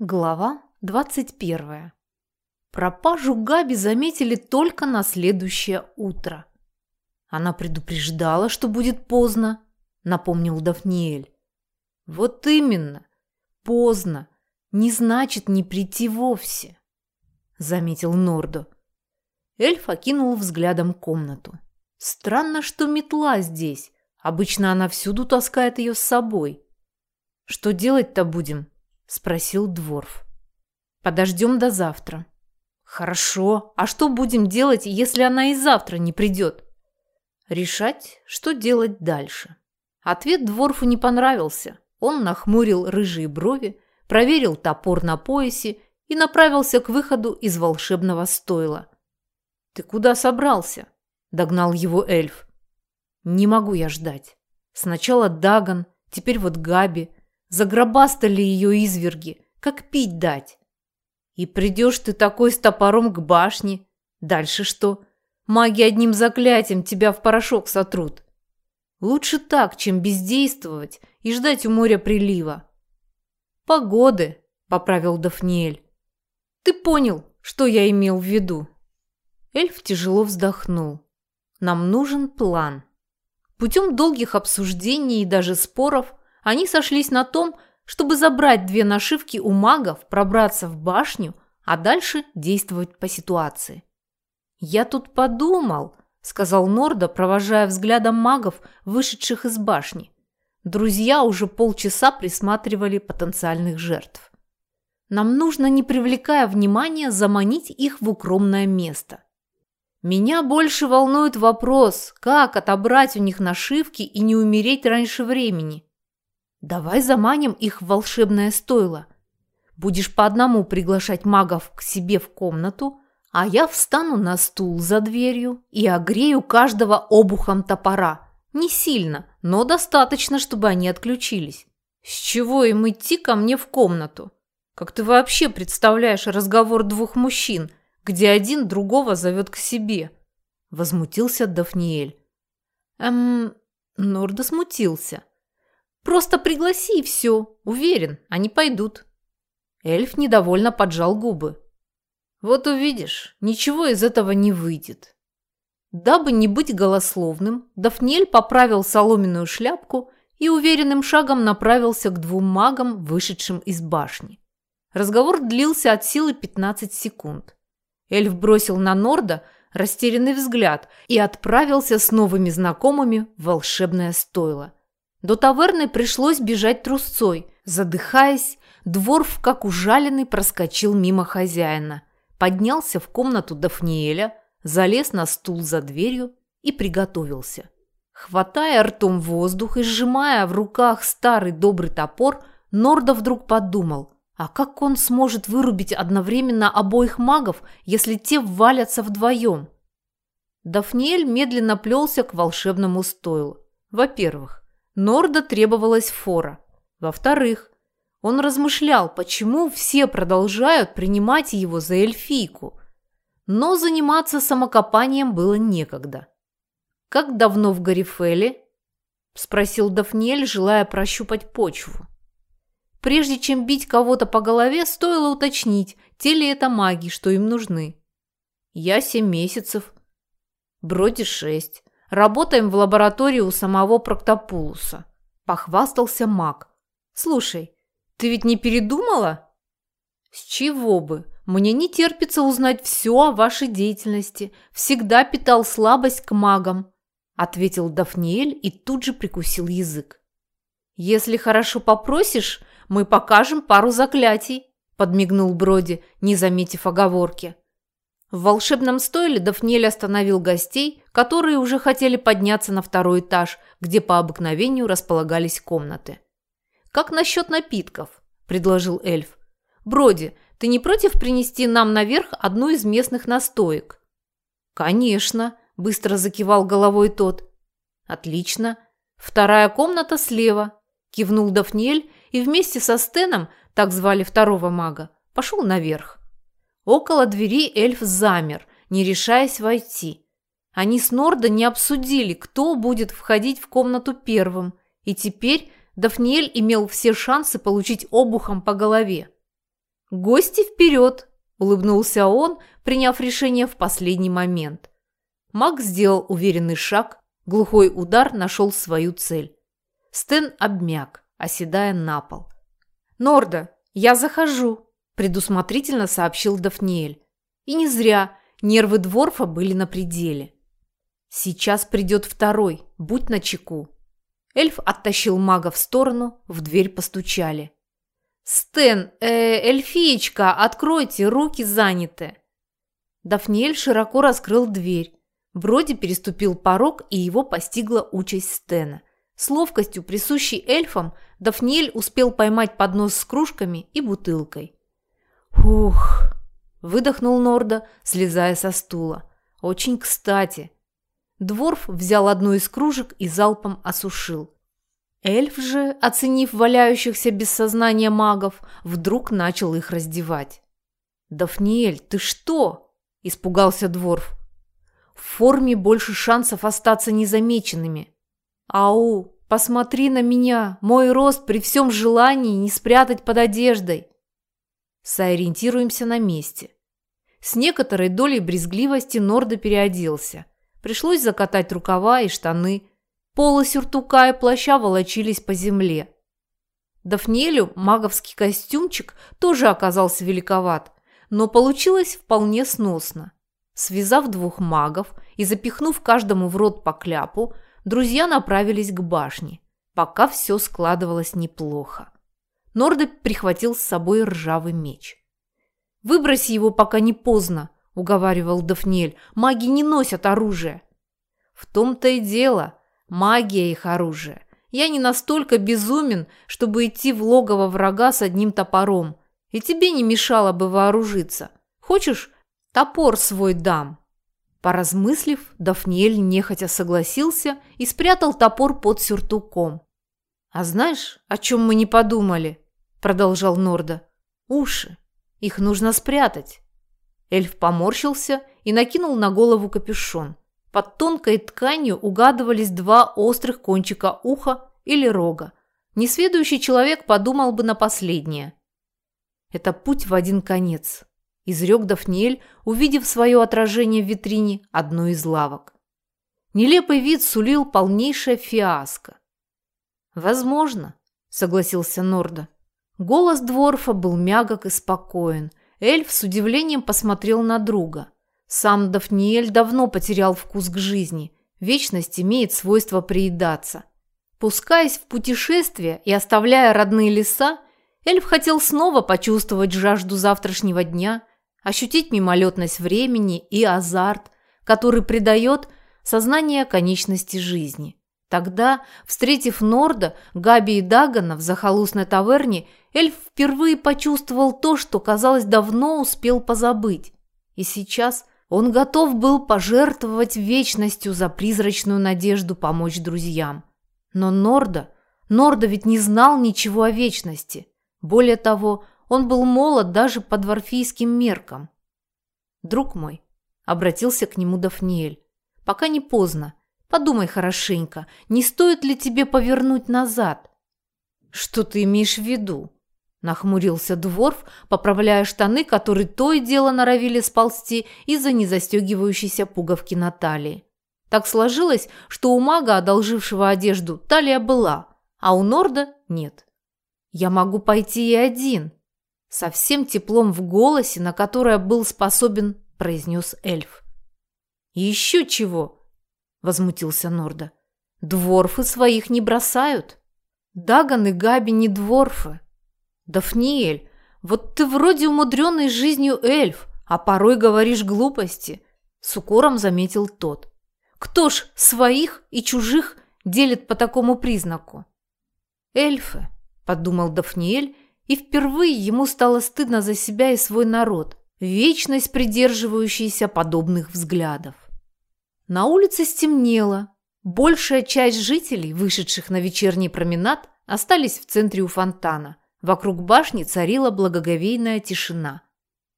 Глава 21. Пропажу Габи заметили только на следующее утро. Она предупреждала, что будет поздно, напомнил Дафниэль. Вот именно. Поздно. Не значит не прийти вовсе, заметил Нордо. Эльф окинул взглядом комнату. Странно, что метла здесь. Обычно она всюду таскает ее с собой. Что делать-то будем? Спросил Дворф. Подождем до завтра. Хорошо. А что будем делать, если она и завтра не придет? Решать, что делать дальше. Ответ Дворфу не понравился. Он нахмурил рыжие брови, проверил топор на поясе и направился к выходу из волшебного стойла. «Ты куда собрался?» – догнал его эльф. «Не могу я ждать. Сначала Даган, теперь вот Габи. Загробастали ее изверги, как пить дать. И придешь ты такой с топором к башне. Дальше что? Маги одним заклятием тебя в порошок сотрут. Лучше так, чем бездействовать и ждать у моря прилива. Погоды, поправил Дафниэль. Ты понял, что я имел в виду? Эльф тяжело вздохнул. Нам нужен план. Путем долгих обсуждений и даже споров они сошлись на том, чтобы забрать две нашивки у магов, пробраться в башню, а дальше действовать по ситуации. «Я тут подумал», – сказал Норда, провожая взглядом магов, вышедших из башни. Друзья уже полчаса присматривали потенциальных жертв. «Нам нужно, не привлекая внимания, заманить их в укромное место. Меня больше волнует вопрос, как отобрать у них нашивки и не умереть раньше времени. Давай заманим их в волшебное стойло. Будешь по одному приглашать магов к себе в комнату, а я встану на стул за дверью и огрею каждого обухом топора. Не сильно, но достаточно, чтобы они отключились. С чего им идти ко мне в комнату? Как ты вообще представляешь разговор двух мужчин, где один другого зовет к себе? Возмутился Дафниэль. Эм, Норда смутился. Просто пригласи и все. Уверен, они пойдут. Эльф недовольно поджал губы. Вот увидишь, ничего из этого не выйдет. Дабы не быть голословным, Дафнель поправил соломенную шляпку и уверенным шагом направился к двум магам, вышедшим из башни. Разговор длился от силы 15 секунд. Эльф бросил на Норда растерянный взгляд и отправился с новыми знакомыми в волшебное стойло. До таверны пришлось бежать трусцой. Задыхаясь, Дворф, как ужаленный, проскочил мимо хозяина. Поднялся в комнату Дафниэля, залез на стул за дверью и приготовился. Хватая ртом воздух и сжимая в руках старый добрый топор, Норда вдруг подумал, а как он сможет вырубить одновременно обоих магов, если те валятся вдвоем? Дафниэль медленно плелся к волшебному стойлу. Во-первых, Норда требовалась фора. Во-вторых, он размышлял, почему все продолжают принимать его за эльфийку. Но заниматься самокопанием было некогда. «Как давно в Гарифеле?» – спросил Дафниэль, желая прощупать почву. Прежде чем бить кого-то по голове, стоило уточнить, те ли это маги, что им нужны. «Я семь месяцев. Броди шесть. Работаем в лаборатории у самого Проктопулуса. Похвастался маг. Слушай, ты ведь не передумала? С чего бы? Мне не терпится узнать все о вашей деятельности. Всегда питал слабость к магам, ответил Дафниэль и тут же прикусил язык. Если хорошо попросишь, мы покажем пару заклятий, подмигнул Броди, не заметив оговорки. В волшебном стойле Дафнель остановил гостей, которые уже хотели подняться на второй этаж, где по обыкновению располагались комнаты. «Как насчет напитков?» – предложил эльф. «Броди, ты не против принести нам наверх одну из местных настоек?» «Конечно», – быстро закивал головой тот. «Отлично. Вторая комната слева», – кивнул Дафнель и вместе со Стеном, так звали второго мага, пошел наверх. Около двери эльф замер, не решаясь войти. Они с Норда не обсудили, кто будет входить в комнату первым, и теперь Дафниэль имел все шансы получить обухом по голове. Гости вперед!» – улыбнулся он, приняв решение в последний момент. Маг сделал уверенный шаг, глухой удар нашел свою цель. Стэн обмяк, оседая на пол. «Норда, я захожу!» – предусмотрительно сообщил Дафниэль. И не зря нервы Дворфа были на пределе. «Сейчас придет второй, будь начеку». Эльф оттащил мага в сторону, в дверь постучали. «Стэн, э, эльфиечка, откройте, руки заняты!» Дафниэль широко раскрыл дверь. Броди переступил порог, и его постигла участь Стена. С ловкостью, присущей эльфам, Дафниэль успел поймать поднос с кружками и бутылкой. «Ух!» – выдохнул Норда, слезая со стула. «Очень кстати!» Дворф взял одну из кружек и залпом осушил. Эльф же, оценив валяющихся без сознания магов, вдруг начал их раздевать. «Дафниэль, ты что?» – испугался Дворф. «В форме больше шансов остаться незамеченными. Ау, посмотри на меня, мой рост при всем желании не спрятать под одеждой». Сориентируемся на месте. С некоторой долей брезгливости Норда переоделся – Пришлось закатать рукава и штаны. Полы сюртука и плаща волочились по земле. Дафнелю маговский костюмчик тоже оказался великоват, но получилось вполне сносно. Связав двух магов и запихнув каждому в рот по кляпу, друзья направились к башне, пока все складывалось неплохо. Норде прихватил с собой ржавый меч. «Выброси его, пока не поздно», уговаривал Дафнель. «Маги не носят оружие». «В том-то и дело. Магия их оружие. Я не настолько безумен, чтобы идти в логово врага с одним топором. И тебе не мешало бы вооружиться. Хочешь, топор свой дам?» Поразмыслив, Дафниэль нехотя согласился и спрятал топор под сюртуком. «А знаешь, о чем мы не подумали?» – продолжал Норда. «Уши. Их нужно спрятать. Эльф поморщился и накинул на голову капюшон. Под тонкой тканью угадывались два острых кончика уха или рога. Несведущий человек подумал бы на последнее. «Это путь в один конец», – изрек Дафниэль, увидев свое отражение в витрине одной из лавок. Нелепый вид сулил полнейшее фиаско. «Возможно», – согласился Норда. Голос Дворфа был мягок и спокоен, Эльф с удивлением посмотрел на друга. Сам Дафниэль давно потерял вкус к жизни. Вечность имеет свойство приедаться. Пускаясь в путешествие и оставляя родные леса, эльф хотел снова почувствовать жажду завтрашнего дня, ощутить мимолетность времени и азарт, который придает сознание конечности жизни. Тогда, встретив Норда, Габи и Дагана в захолустной таверне, эльф впервые почувствовал то, что, казалось, давно успел позабыть. И сейчас он готов был пожертвовать вечностью за призрачную надежду помочь друзьям. Но Норда, Норда ведь не знал ничего о вечности. Более того, он был молод даже по дворфийским меркам. «Друг мой», — обратился к нему Дафниэль, — «пока не поздно. Подумай хорошенько, не стоит ли тебе повернуть назад? Что ты имеешь в виду? Нахмурился Дворф, поправляя штаны, которые то и дело норовили сползти из-за незастегивающейся пуговки на талии. Так сложилось, что у мага, одолжившего одежду, талия была, а у Норда нет. Я могу пойти и один. Со всем теплом в голосе, на которое был способен, произнес эльф. еще чего? – возмутился Норда. «Дворфы своих не бросают. Даган и Габи не дворфы. Дафниэль, вот ты вроде умудренный жизнью эльф, а порой говоришь глупости», – с укором заметил тот. «Кто ж своих и чужих делит по такому признаку?» «Эльфы», – подумал Дафниэль, и впервые ему стало стыдно за себя и свой народ, вечность придерживающийся подобных взглядов. На улице стемнело. Большая часть жителей, вышедших на вечерний променад, остались в центре у фонтана. Вокруг башни царила благоговейная тишина.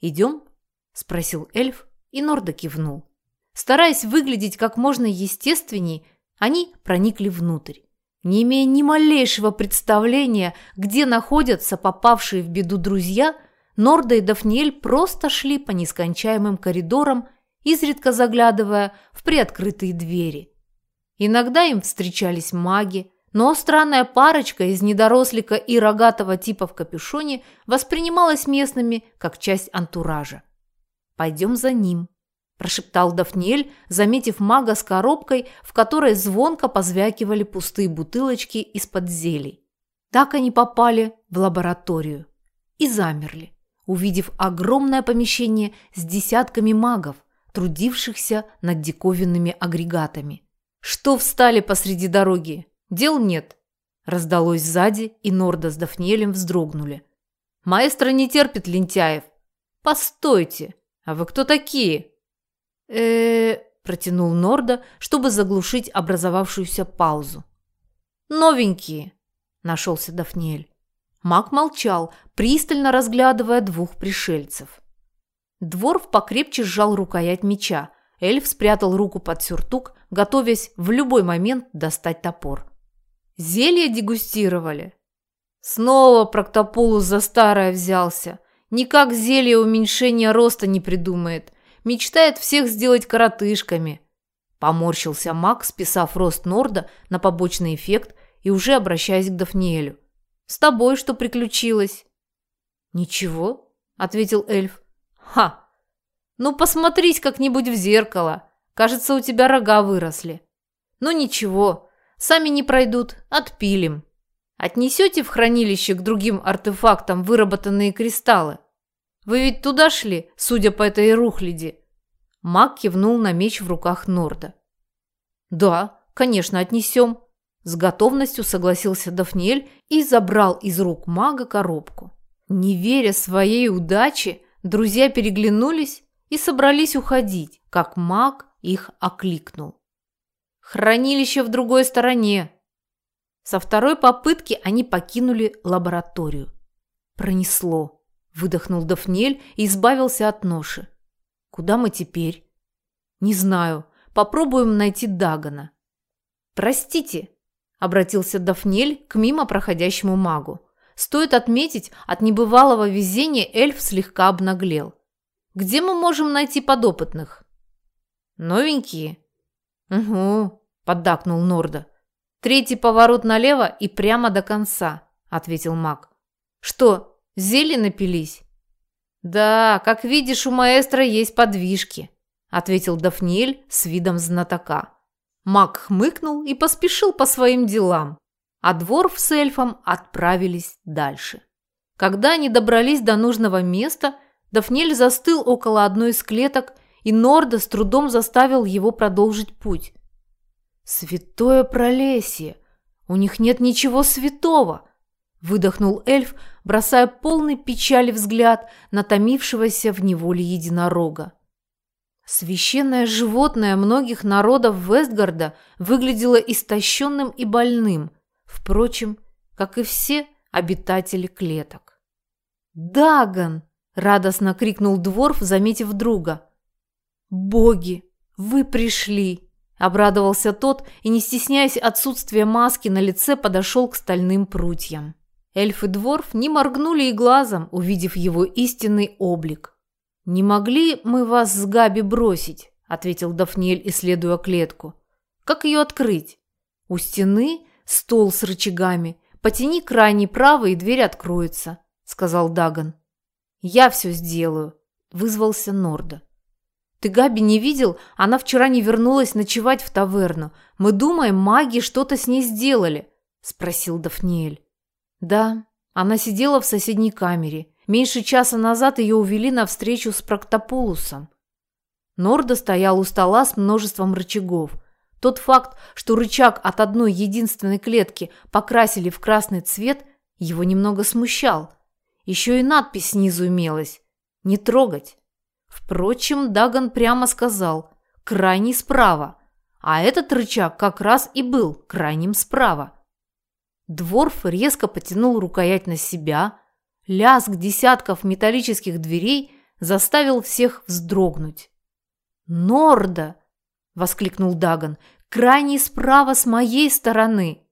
«Идем?» – спросил эльф, и Норда кивнул. Стараясь выглядеть как можно естественней, они проникли внутрь. Не имея ни малейшего представления, где находятся попавшие в беду друзья, Норда и Дафниэль просто шли по нескончаемым коридорам, изредка заглядывая в приоткрытые двери. Иногда им встречались маги, но странная парочка из недорослика и рогатого типа в капюшоне воспринималась местными как часть антуража. «Пойдем за ним», – прошептал Дафниэль, заметив мага с коробкой, в которой звонко позвякивали пустые бутылочки из-под зелий. Так они попали в лабораторию и замерли, увидев огромное помещение с десятками магов, трудившихся над диковинными агрегатами. «Что встали посреди дороги? Дел нет!» Раздалось сзади, и Норда с Дафниэлем вздрогнули. «Маэстро не терпит лентяев!» «Постойте! А вы кто такие?» э протянул Норда, чтобы заглушить образовавшуюся паузу. «Новенькие!» – нашелся Дафниэль. Маг молчал, пристально разглядывая двух пришельцев. Дворф покрепче сжал рукоять меча. Эльф спрятал руку под сюртук, готовясь в любой момент достать топор. «Зелье дегустировали?» Снова Проктополус за старое взялся. Никак зелье уменьшения роста не придумает. Мечтает всех сделать коротышками. Поморщился маг, списав рост Норда на побочный эффект и уже обращаясь к Дафниэлю. «С тобой что приключилось?» «Ничего», — ответил эльф. «Ха! Ну, посмотрись как-нибудь в зеркало. Кажется, у тебя рога выросли. Ну, ничего, сами не пройдут, отпилим. Отнесете в хранилище к другим артефактам выработанные кристаллы? Вы ведь туда шли, судя по этой рухляди?» Маг кивнул на меч в руках Норда. «Да, конечно, отнесем», – с готовностью согласился Дафниэль и забрал из рук мага коробку. Не веря своей удаче, друзья переглянулись и собрались уходить, как маг их окликнул. «Хранилище в другой стороне!» Со второй попытки они покинули лабораторию. Пронесло. Выдохнул Дафнель и избавился от ноши. Куда мы теперь? Не знаю. Попробуем найти Дагана. Простите, обратился Дафнель к мимо проходящему магу. Стоит отметить, от небывалого везения эльф слегка обнаглел. Где мы можем найти подопытных? Новенькие? Угу, поддакнул Норда. Третий поворот налево и прямо до конца, ответил маг. Что, Зелье напились?» «Да, как видишь, у маэстро есть подвижки», – ответил Дафниэль с видом знатока. Маг хмыкнул и поспешил по своим делам, а Дворф с эльфом отправились дальше. Когда они добрались до нужного места, Дафнель застыл около одной из клеток, и Норда с трудом заставил его продолжить путь. «Святое пролесье! У них нет ничего святого!» – выдохнул эльф, бросая полный печали взгляд на томившегося в неволе единорога. Священное животное многих народов Вестгарда выглядело истощенным и больным, впрочем, как и все обитатели клеток. «Дагон!» – радостно крикнул Дворф, заметив друга. «Боги, вы пришли!» – обрадовался тот и, не стесняясь отсутствия маски на лице, подошел к стальным прутьям. Эльф и Дворф не моргнули и глазом, увидев его истинный облик. «Не могли мы вас с Габи бросить?» – ответил Дафниэль, исследуя клетку. «Как ее открыть?» «У стены стол с рычагами. Потяни крайний правый, и дверь откроется», – сказал Даган. «Я все сделаю», – вызвался Норда. «Ты Габи не видел? Она вчера не вернулась ночевать в таверну. Мы думаем, маги что-то с ней сделали», – спросил Дафниэль. Да, она сидела в соседней камере. Меньше часа назад ее увели на встречу с Проктополусом. Норда стоял у стола с множеством рычагов. Тот факт, что рычаг от одной единственной клетки покрасили в красный цвет, его немного смущал. Еще и надпись снизу имелась «Не трогать». Впрочем, Даган прямо сказал «крайний справа», а этот рычаг как раз и был крайним справа. Дворф резко потянул рукоять на себя. Лязг десятков металлических дверей заставил всех вздрогнуть. «Норда!» – воскликнул Даган. «Крайний справа с моей стороны!»